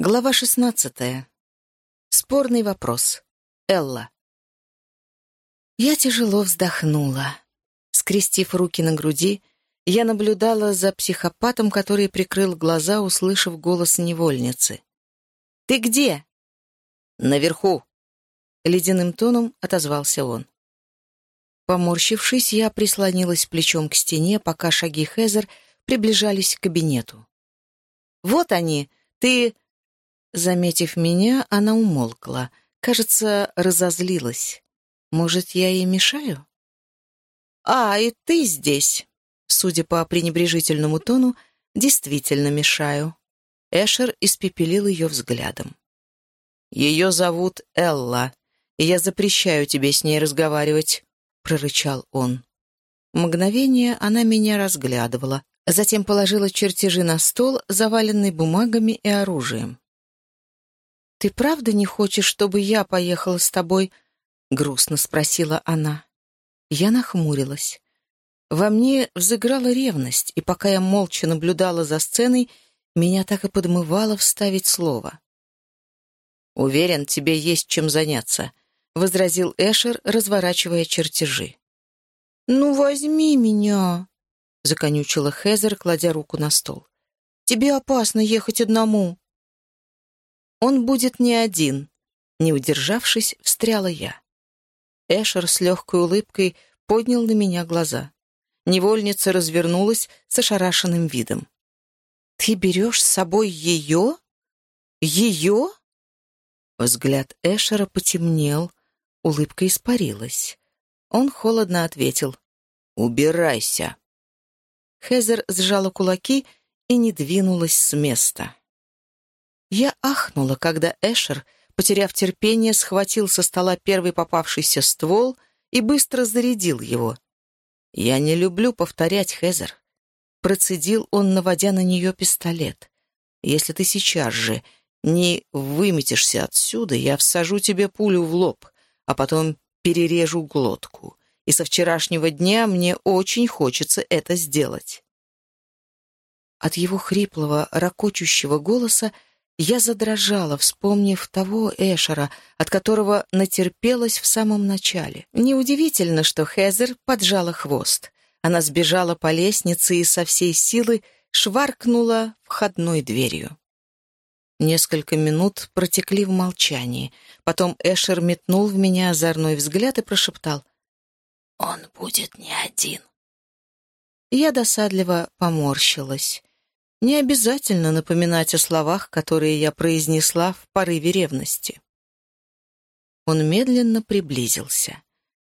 Глава шестнадцатая. Спорный вопрос. Элла. Я тяжело вздохнула. Скрестив руки на груди, я наблюдала за психопатом, который прикрыл глаза, услышав голос невольницы. «Ты где?» «Наверху», — ледяным тоном отозвался он. Поморщившись, я прислонилась плечом к стене, пока шаги Хезер приближались к кабинету. «Вот они! Ты...» Заметив меня, она умолкла. Кажется, разозлилась. Может, я ей мешаю? «А, и ты здесь!» Судя по пренебрежительному тону, действительно мешаю. Эшер испепелил ее взглядом. «Ее зовут Элла, и я запрещаю тебе с ней разговаривать», — прорычал он. Мгновение она меня разглядывала, затем положила чертежи на стол, заваленный бумагами и оружием. «Ты правда не хочешь, чтобы я поехала с тобой?» — грустно спросила она. Я нахмурилась. Во мне взыграла ревность, и пока я молча наблюдала за сценой, меня так и подмывало вставить слово. «Уверен, тебе есть чем заняться», — возразил Эшер, разворачивая чертежи. «Ну, возьми меня», — законючила Хезер, кладя руку на стол. «Тебе опасно ехать одному». Он будет не один. Не удержавшись, встряла я. Эшер с легкой улыбкой поднял на меня глаза. Невольница развернулась с ошарашенным видом. «Ты берешь с собой ее? Ее?» Взгляд Эшера потемнел, улыбка испарилась. Он холодно ответил. «Убирайся!» Хезер сжала кулаки и не двинулась с места. Я ахнула, когда Эшер, потеряв терпение, схватил со стола первый попавшийся ствол и быстро зарядил его. «Я не люблю повторять, Хезер». Процедил он, наводя на нее пистолет. «Если ты сейчас же не выметишься отсюда, я всажу тебе пулю в лоб, а потом перережу глотку. И со вчерашнего дня мне очень хочется это сделать». От его хриплого, ракочущего голоса я задрожала, вспомнив того Эшера, от которого натерпелась в самом начале. Неудивительно, что Хезер поджала хвост. Она сбежала по лестнице и со всей силы шваркнула входной дверью. Несколько минут протекли в молчании. Потом Эшер метнул в меня озорной взгляд и прошептал. «Он будет не один». Я досадливо поморщилась. Не обязательно напоминать о словах, которые я произнесла в порыве ревности. Он медленно приблизился.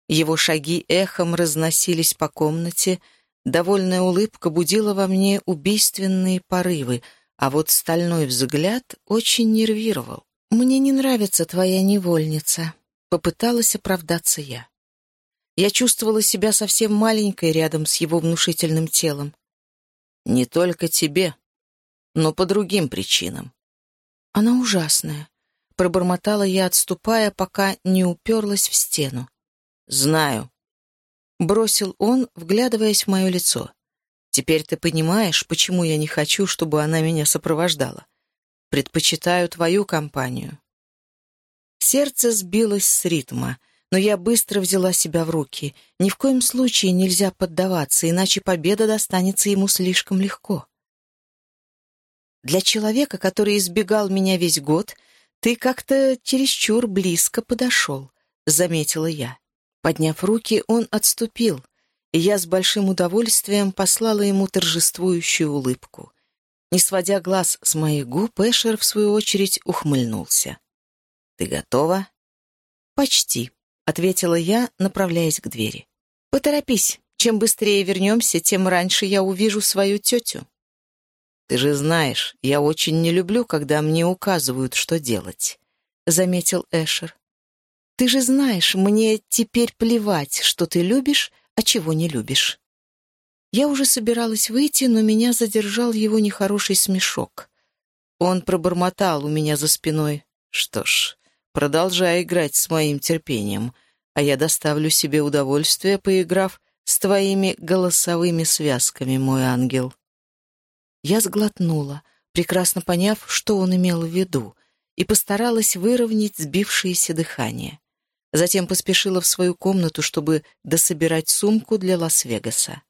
Его шаги эхом разносились по комнате, довольная улыбка будила во мне убийственные порывы, а вот стальной взгляд очень нервировал. «Мне не нравится твоя невольница», — попыталась оправдаться я. Я чувствовала себя совсем маленькой рядом с его внушительным телом. «Не только тебе», но по другим причинам. Она ужасная. Пробормотала я, отступая, пока не уперлась в стену. «Знаю», — бросил он, вглядываясь в мое лицо. «Теперь ты понимаешь, почему я не хочу, чтобы она меня сопровождала. Предпочитаю твою компанию». Сердце сбилось с ритма, но я быстро взяла себя в руки. Ни в коем случае нельзя поддаваться, иначе победа достанется ему слишком легко. Для человека, который избегал меня весь год, ты как-то чересчур близко подошел», — заметила я. Подняв руки, он отступил, и я с большим удовольствием послала ему торжествующую улыбку. Не сводя глаз с моих губ, Эшер, в свою очередь, ухмыльнулся. «Ты готова?» «Почти», — ответила я, направляясь к двери. «Поторопись. Чем быстрее вернемся, тем раньше я увижу свою тетю». «Ты же знаешь, я очень не люблю, когда мне указывают, что делать», — заметил Эшер. «Ты же знаешь, мне теперь плевать, что ты любишь, а чего не любишь». Я уже собиралась выйти, но меня задержал его нехороший смешок. Он пробормотал у меня за спиной. «Что ж, продолжай играть с моим терпением, а я доставлю себе удовольствие, поиграв с твоими голосовыми связками, мой ангел». Я сглотнула, прекрасно поняв, что он имел в виду, и постаралась выровнять сбившееся дыхание. Затем поспешила в свою комнату, чтобы дособирать сумку для Лас-Вегаса.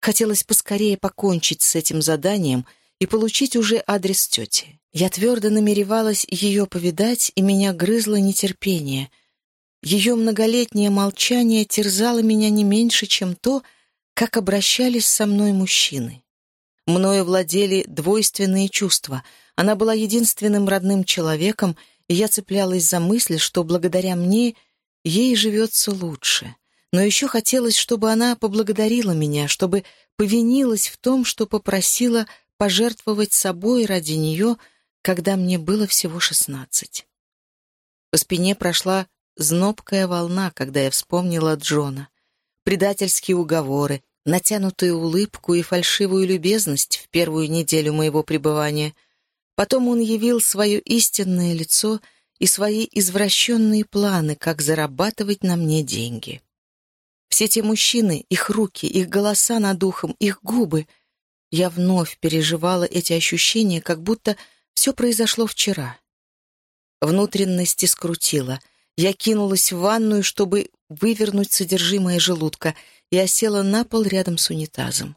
Хотелось поскорее покончить с этим заданием и получить уже адрес тети. Я твердо намеревалась ее повидать, и меня грызло нетерпение. Ее многолетнее молчание терзало меня не меньше, чем то, как обращались со мной мужчины. Мною владели двойственные чувства. Она была единственным родным человеком, и я цеплялась за мысль, что благодаря мне ей живется лучше. Но еще хотелось, чтобы она поблагодарила меня, чтобы повинилась в том, что попросила пожертвовать собой ради нее, когда мне было всего шестнадцать. По спине прошла знобкая волна, когда я вспомнила Джона. Предательские уговоры, натянутую улыбку и фальшивую любезность в первую неделю моего пребывания. Потом он явил свое истинное лицо и свои извращенные планы, как зарабатывать на мне деньги. Все те мужчины, их руки, их голоса над ухом, их губы. Я вновь переживала эти ощущения, как будто все произошло вчера. Внутренности скрутила. Я кинулась в ванную, чтобы вывернуть содержимое желудка — и осела на пол рядом с унитазом.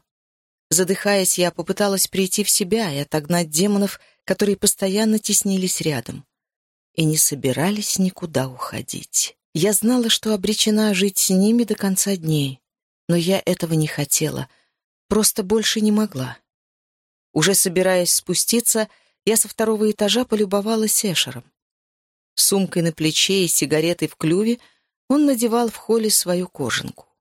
Задыхаясь, я попыталась прийти в себя и отогнать демонов, которые постоянно теснились рядом. И не собирались никуда уходить. Я знала, что обречена жить с ними до конца дней, но я этого не хотела, просто больше не могла. Уже собираясь спуститься, я со второго этажа полюбовалась Эшером. С сумкой на плече и сигаретой в клюве он надевал в холле свою кожанку.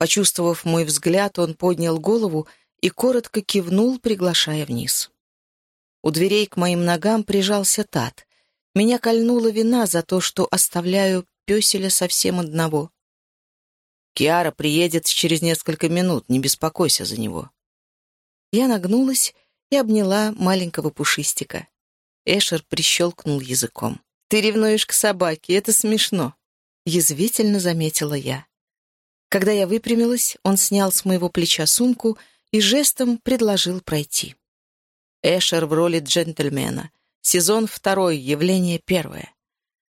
Почувствовав мой взгляд, он поднял голову и коротко кивнул, приглашая вниз. У дверей к моим ногам прижался Тат. Меня кольнула вина за то, что оставляю песеля совсем одного. «Киара приедет через несколько минут, не беспокойся за него». Я нагнулась и обняла маленького пушистика. Эшер прищелкнул языком. «Ты ревнуешь к собаке, это смешно», — язвительно заметила я. Когда я выпрямилась, он снял с моего плеча сумку и жестом предложил пройти. Эшер в роли джентльмена. Сезон второй, явление первое.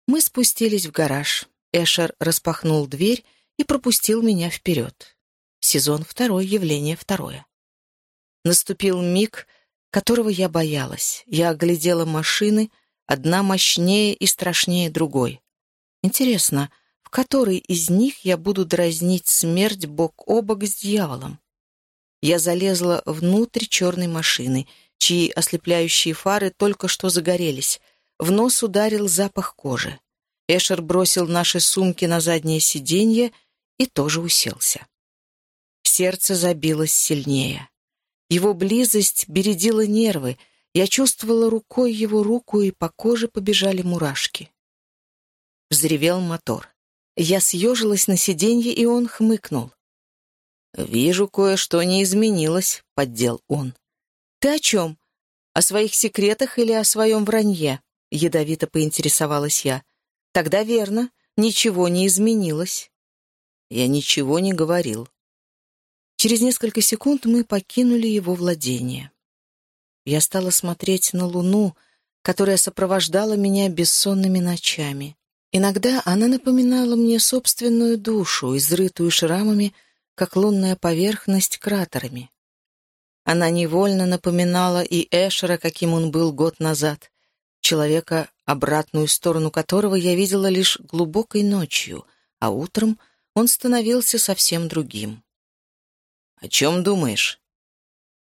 Мы спустились в гараж. Эшер распахнул дверь и пропустил меня вперед. Сезон второй, явление второе. Наступил миг, которого я боялась. Я оглядела машины, одна мощнее и страшнее другой. Интересно, в которой из них я буду дразнить смерть бок о бок с дьяволом. Я залезла внутрь черной машины, чьи ослепляющие фары только что загорелись. В нос ударил запах кожи. Эшер бросил наши сумки на заднее сиденье и тоже уселся. Сердце забилось сильнее. Его близость бередила нервы. Я чувствовала рукой его руку, и по коже побежали мурашки. Взревел мотор. Я съежилась на сиденье, и он хмыкнул. «Вижу, кое-что не изменилось», — поддел он. «Ты о чем? О своих секретах или о своем вранье?» — ядовито поинтересовалась я. «Тогда верно, ничего не изменилось». Я ничего не говорил. Через несколько секунд мы покинули его владение. Я стала смотреть на луну, которая сопровождала меня бессонными ночами. Иногда она напоминала мне собственную душу, изрытую шрамами, как лунная поверхность кратерами. Она невольно напоминала и Эшера, каким он был год назад, человека, обратную сторону которого я видела лишь глубокой ночью, а утром он становился совсем другим. «О чем думаешь?»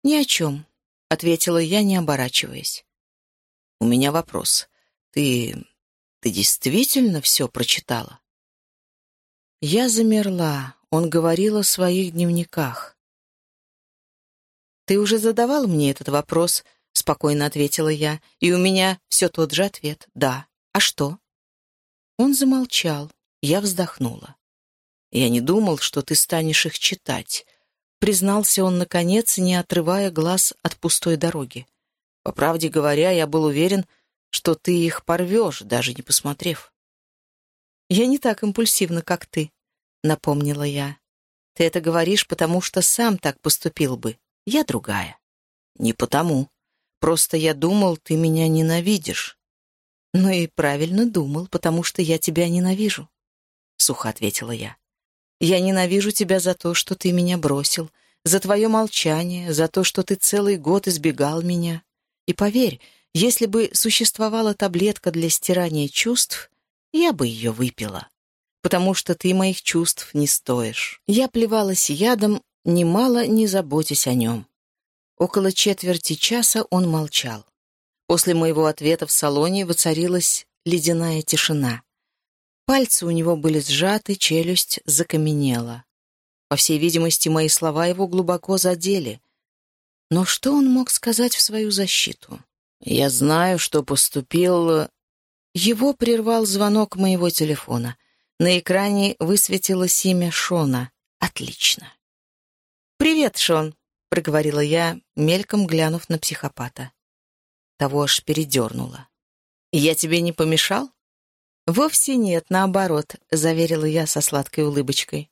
«Ни о чем», — ответила я, не оборачиваясь. «У меня вопрос. Ты ты действительно все прочитала?» Я замерла. Он говорил о своих дневниках. «Ты уже задавал мне этот вопрос?» — спокойно ответила я. «И у меня все тот же ответ. Да. А что?» Он замолчал. Я вздохнула. «Я не думал, что ты станешь их читать», — признался он, наконец, не отрывая глаз от пустой дороги. «По правде говоря, я был уверен, что ты их порвешь, даже не посмотрев. «Я не так импульсивна, как ты», — напомнила я. «Ты это говоришь, потому что сам так поступил бы. Я другая». «Не потому. Просто я думал, ты меня ненавидишь». «Ну и правильно думал, потому что я тебя ненавижу», — сухо ответила я. «Я ненавижу тебя за то, что ты меня бросил, за твое молчание, за то, что ты целый год избегал меня. И поверь, если бы существовала таблетка для стирания чувств, я бы ее выпила, потому что ты моих чувств не стоишь». Я плевалась ядом, немало не заботясь о нем. Около четверти часа он молчал. После моего ответа в салоне воцарилась ледяная тишина. Пальцы у него были сжаты, челюсть закаменела. По всей видимости, мои слова его глубоко задели. Но что он мог сказать в свою защиту? «Я знаю, что поступил...» Его прервал звонок моего телефона. На экране высветилось имя Шона. Отлично. «Привет, Шон», — проговорила я, мельком глянув на психопата. Того аж передернуло. «Я тебе не помешал?» «Вовсе нет, наоборот», — заверила я со сладкой улыбочкой.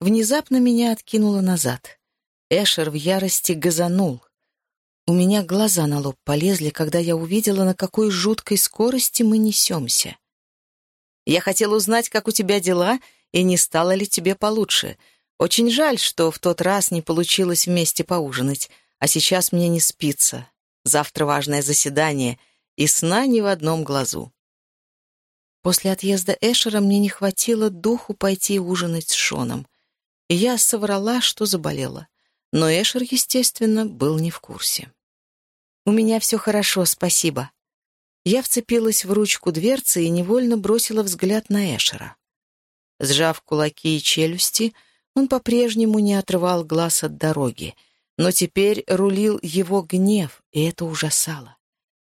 Внезапно меня откинуло назад. Эшер в ярости газанул. У меня глаза на лоб полезли, когда я увидела, на какой жуткой скорости мы несемся. «Я хотел узнать, как у тебя дела, и не стало ли тебе получше. Очень жаль, что в тот раз не получилось вместе поужинать, а сейчас мне не спится. Завтра важное заседание, и сна ни в одном глазу. После отъезда Эшера мне не хватило духу пойти ужинать с Шоном, и я соврала, что заболела. Но Эшер, естественно, был не в курсе. «У меня все хорошо, спасибо». Я вцепилась в ручку дверцы и невольно бросила взгляд на Эшера. Сжав кулаки и челюсти, он по-прежнему не отрывал глаз от дороги — но теперь рулил его гнев, и это ужасало.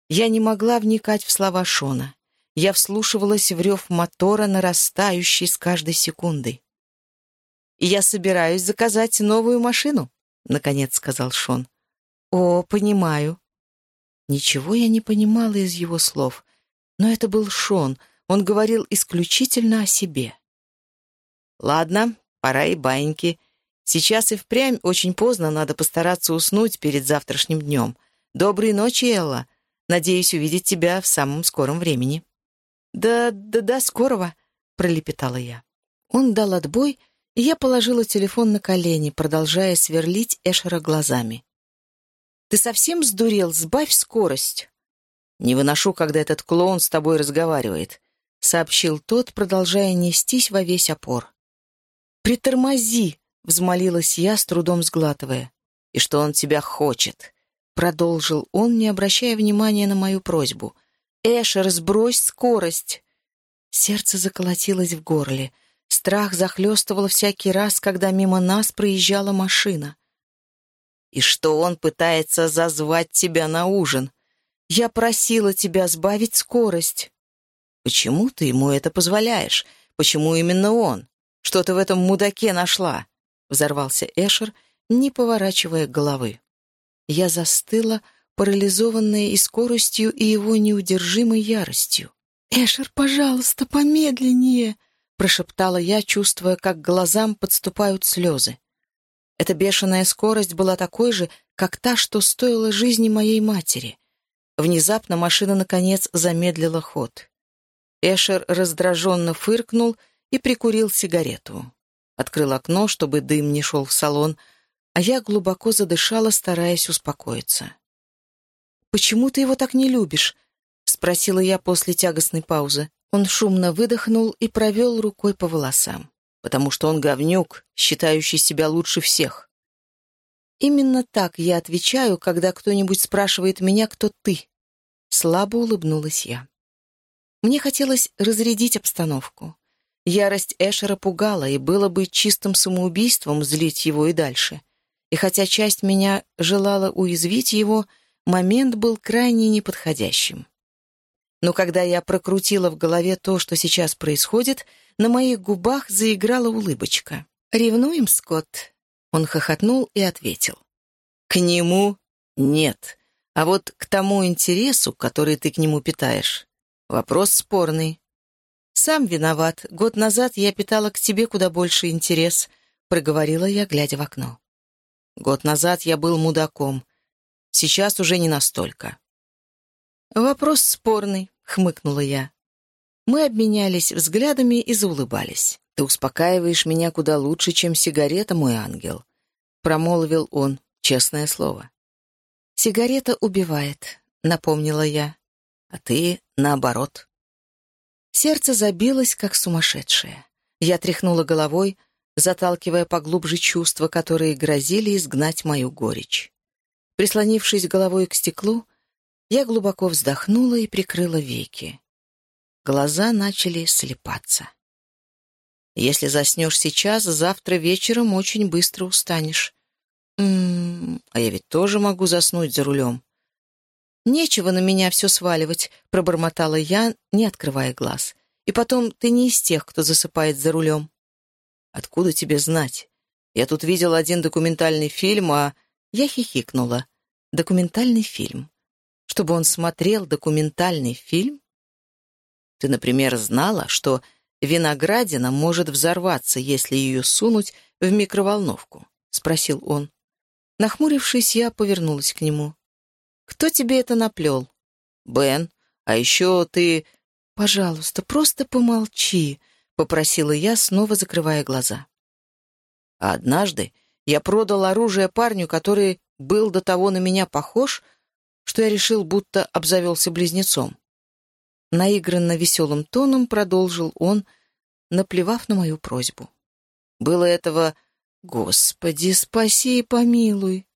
Я не могла вникать в слова Шона. Я вслушивалась в рев мотора, нарастающий с каждой секундой. «Я собираюсь заказать новую машину», — наконец сказал Шон. «О, понимаю». Ничего я не понимала из его слов, но это был Шон, он говорил исключительно о себе. «Ладно, пора и баиньки», Сейчас и впрямь очень поздно, надо постараться уснуть перед завтрашним днем. Доброй ночи, Элла. Надеюсь увидеть тебя в самом скором времени». «Да, да, да, скорого», — пролепетала я. Он дал отбой, и я положила телефон на колени, продолжая сверлить Эшера глазами. «Ты совсем сдурел? Сбавь скорость!» «Не выношу, когда этот клоун с тобой разговаривает», — сообщил тот, продолжая нестись во весь опор. «Притормози!» — взмолилась я, с трудом сглатывая. «И что он тебя хочет?» — продолжил он, не обращая внимания на мою просьбу. «Эшер, сбрось скорость!» Сердце заколотилось в горле. Страх захлестывал всякий раз, когда мимо нас проезжала машина. «И что он пытается зазвать тебя на ужин? Я просила тебя сбавить скорость!» «Почему ты ему это позволяешь? Почему именно он? Что ты в этом мудаке нашла?» взорвался Эшер, не поворачивая головы. Я застыла, парализованная и скоростью, и его неудержимой яростью. «Эшер, пожалуйста, помедленнее!» — прошептала я, чувствуя, как глазам подступают слезы. Эта бешеная скорость была такой же, как та, что стоила жизни моей матери. Внезапно машина, наконец, замедлила ход. Эшер раздраженно фыркнул и прикурил сигарету открыл окно, чтобы дым не шел в салон, а я глубоко задышала, стараясь успокоиться. «Почему ты его так не любишь?» — спросила я после тягостной паузы. Он шумно выдохнул и провел рукой по волосам. «Потому что он говнюк, считающий себя лучше всех». Именно так я отвечаю, когда кто-нибудь спрашивает меня, кто ты. Слабо улыбнулась я. Мне хотелось разрядить обстановку. Ярость Эшера пугала, и было бы чистым самоубийством злить его и дальше. И хотя часть меня желала уязвить его, момент был крайне неподходящим. Но когда я прокрутила в голове то, что сейчас происходит, на моих губах заиграла улыбочка. «Ревнуем, Скотт?» Он хохотнул и ответил. «К нему нет, а вот к тому интересу, который ты к нему питаешь. Вопрос спорный. «Сам виноват. Год назад я питала к тебе куда больше интерес», — проговорила я, глядя в окно. «Год назад я был мудаком. Сейчас уже не настолько». «Вопрос спорный», — хмыкнула я. Мы обменялись взглядами и заулыбались. «Ты успокаиваешь меня куда лучше, чем сигарета, мой ангел», — промолвил он, честное слово. «Сигарета убивает», — напомнила я. «А ты наоборот». Сердце забилось, как сумасшедшее. Я тряхнула головой, заталкивая поглубже чувства, которые грозили изгнать мою горечь. Прислонившись головой к стеклу, я глубоко вздохнула и прикрыла веки. Глаза начали слепаться. Если заснешь сейчас, завтра вечером очень быстро устанешь. М -м, а я ведь тоже могу заснуть за рулем. «Нечего на меня все сваливать», — пробормотала я, не открывая глаз. «И потом, ты не из тех, кто засыпает за рулем». «Откуда тебе знать? Я тут видел один документальный фильм, а...» Я хихикнула. «Документальный фильм. Чтобы он смотрел документальный фильм?» «Ты, например, знала, что виноградина может взорваться, если ее сунуть в микроволновку?» — спросил он. Нахмурившись, я повернулась к нему. «Кто тебе это наплел?» «Бен. А еще ты...» «Пожалуйста, просто помолчи», — попросила я, снова закрывая глаза. А однажды я продал оружие парню, который был до того на меня похож, что я решил, будто обзавелся близнецом. Наигранно веселым тоном продолжил он, наплевав на мою просьбу. Было этого «Господи, спаси и помилуй!»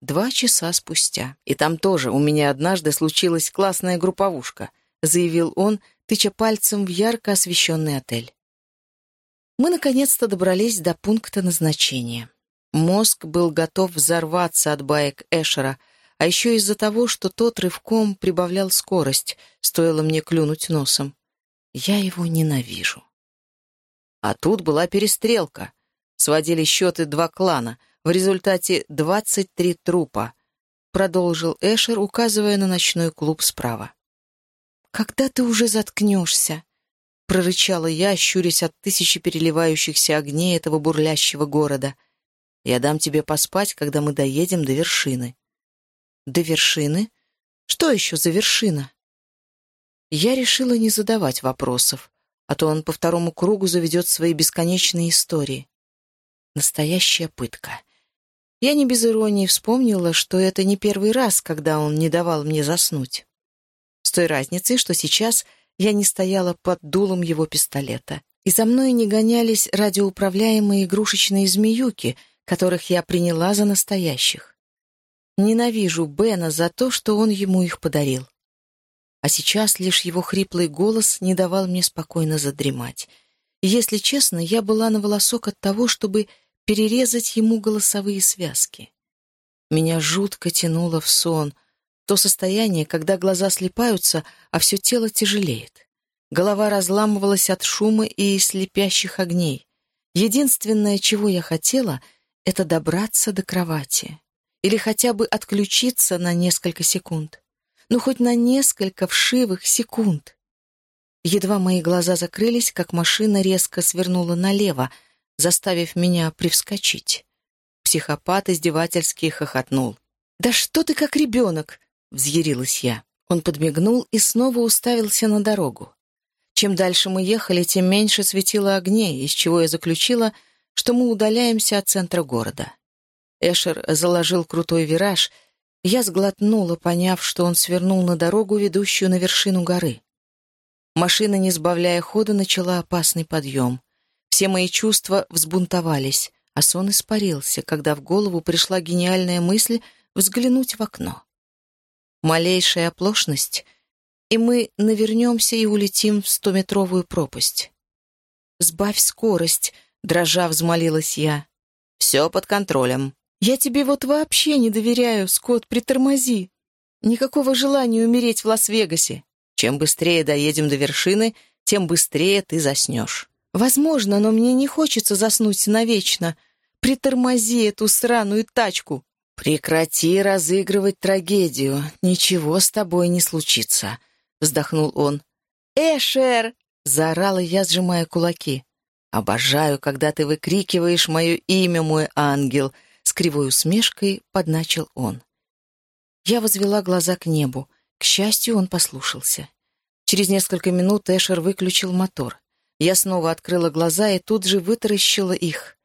Два часа спустя. И там тоже у меня однажды случилась классная групповушка, заявил он, тыча пальцем в ярко освещенный отель. Мы наконец-то добрались до пункта назначения. Мозг был готов взорваться от баек Эшера, а еще из-за того, что тот рывком прибавлял скорость, стоило мне клюнуть носом. Я его ненавижу. А тут была перестрелка. Сводили счеты два клана — в результате 23 трупа, продолжил Эшер, указывая на ночной клуб справа. «Когда ты уже заткнешься?» — прорычала я, щурясь от тысячи переливающихся огней этого бурлящего города. «Я дам тебе поспать, когда мы доедем до вершины». «До вершины? Что еще за вершина?» Я решила не задавать вопросов, а то он по второму кругу заведет свои бесконечные истории. Настоящая пытка. Я не без иронии вспомнила, что это не первый раз, когда он не давал мне заснуть. С той разницей, что сейчас я не стояла под дулом его пистолета, и за мной не гонялись радиоуправляемые игрушечные змеюки, которых я приняла за настоящих. Ненавижу Бена за то, что он ему их подарил. А сейчас лишь его хриплый голос не давал мне спокойно задремать. Если честно, я была на волосок от того, чтобы перерезать ему голосовые связки. Меня жутко тянуло в сон, то состояние, когда глаза слепаются, а все тело тяжелеет. Голова разламывалась от шума и слепящих огней. Единственное, чего я хотела, это добраться до кровати. Или хотя бы отключиться на несколько секунд. Ну, хоть на несколько вшивых секунд. Едва мои глаза закрылись, как машина резко свернула налево, заставив меня привскочить. Психопат издевательски хохотнул. «Да что ты как ребенок!» — взъярилась я. Он подмигнул и снова уставился на дорогу. Чем дальше мы ехали, тем меньше светило огней, из чего я заключила, что мы удаляемся от центра города. Эшер заложил крутой вираж, я сглотнула, поняв, что он свернул на дорогу, ведущую на вершину горы. Машина, не сбавляя хода, начала опасный подъем. Все мои чувства взбунтовались, а сон испарился, когда в голову пришла гениальная мысль взглянуть в окно. Малейшая оплошность, и мы навернемся и улетим в стометровую пропасть. «Сбавь скорость», — дрожа взмолилась я. «Все под контролем». «Я тебе вот вообще не доверяю, Скотт, притормози. Никакого желания умереть в Лас-Вегасе. Чем быстрее доедем до вершины, тем быстрее ты заснешь». Возможно, но мне не хочется заснуть навечно. Притормози эту сраную тачку. Прекрати разыгрывать трагедию. Ничего с тобой не случится, вздохнул он. Эшер! заорала я, сжимая кулаки. Обожаю, когда ты выкрикиваешь мое имя, мой ангел, с кривой усмешкой подначил он. Я возвела глаза к небу. К счастью, он послушался. Через несколько минут Эшер выключил мотор. Я снова открыла глаза и тут же вытаращила их.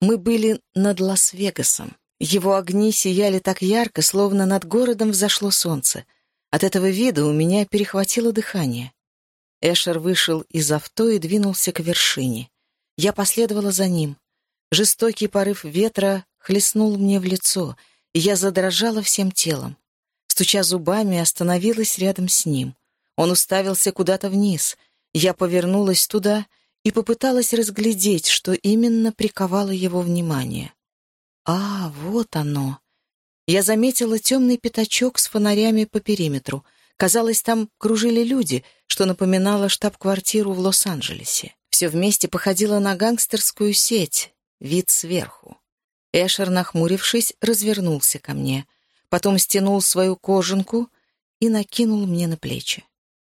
Мы были над Лас-Вегасом. Его огни сияли так ярко, словно над городом взошло солнце. От этого вида у меня перехватило дыхание. Эшер вышел из авто и двинулся к вершине. Я последовала за ним. Жестокий порыв ветра хлестнул мне в лицо, и я задрожала всем телом. Стуча зубами, остановилась рядом с ним. Он уставился куда-то вниз. Я повернулась туда и попыталась разглядеть, что именно приковало его внимание. А, вот оно. Я заметила темный пятачок с фонарями по периметру. Казалось, там кружили люди, что напоминало штаб-квартиру в Лос-Анджелесе. Все вместе походило на гангстерскую сеть, вид сверху. Эшер, нахмурившись, развернулся ко мне, потом стянул свою кожанку и накинул мне на плечи.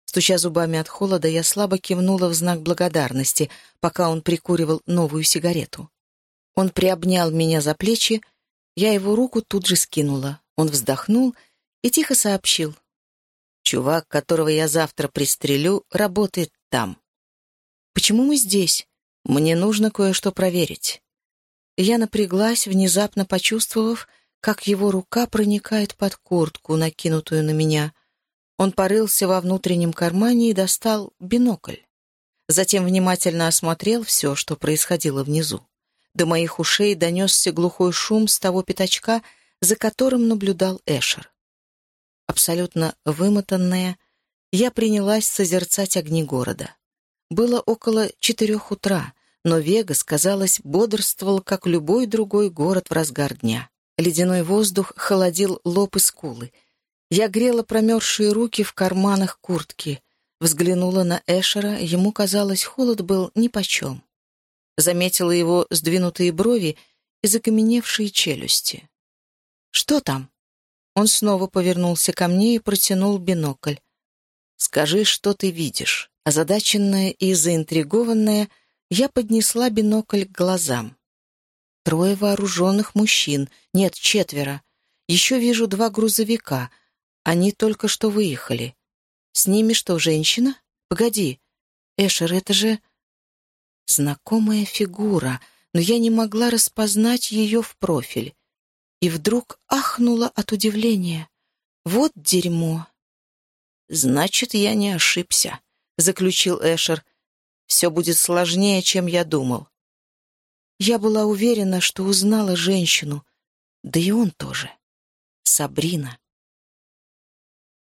Стуча зубами от холода, я слабо кивнула в знак благодарности, пока он прикуривал новую сигарету. Он приобнял меня за плечи, я его руку тут же скинула. Он вздохнул и тихо сообщил. «Чувак, которого я завтра пристрелю, работает там». «Почему мы здесь? Мне нужно кое-что проверить». Я напряглась, внезапно почувствовав, как его рука проникает под куртку, накинутую на меня. Он порылся во внутреннем кармане и достал бинокль. Затем внимательно осмотрел все, что происходило внизу. До моих ушей донесся глухой шум с того пятачка, за которым наблюдал Эшер. Абсолютно вымотанная, я принялась созерцать огни города. Было около четырех утра, но Вегас, казалось, бодрствовал, как любой другой город в разгар дня. Ледяной воздух холодил лоб и скулы. Я грела промерзшие руки в карманах куртки. Взглянула на Эшера, ему казалось, холод был нипочем заметила его сдвинутые брови и закаменевшие челюсти. «Что там?» Он снова повернулся ко мне и протянул бинокль. «Скажи, что ты видишь». Озадаченная и заинтригованная, я поднесла бинокль к глазам. Трое вооруженных мужчин, нет, четверо. Еще вижу два грузовика. Они только что выехали. С ними что, женщина? Погоди. Эшер, это же... Знакомая фигура, но я не могла распознать ее в профиль. И вдруг ахнула от удивления. Вот дерьмо. «Значит, я не ошибся», — заключил Эшер. «Все будет сложнее, чем я думал». Я была уверена, что узнала женщину, да и он тоже. Сабрина.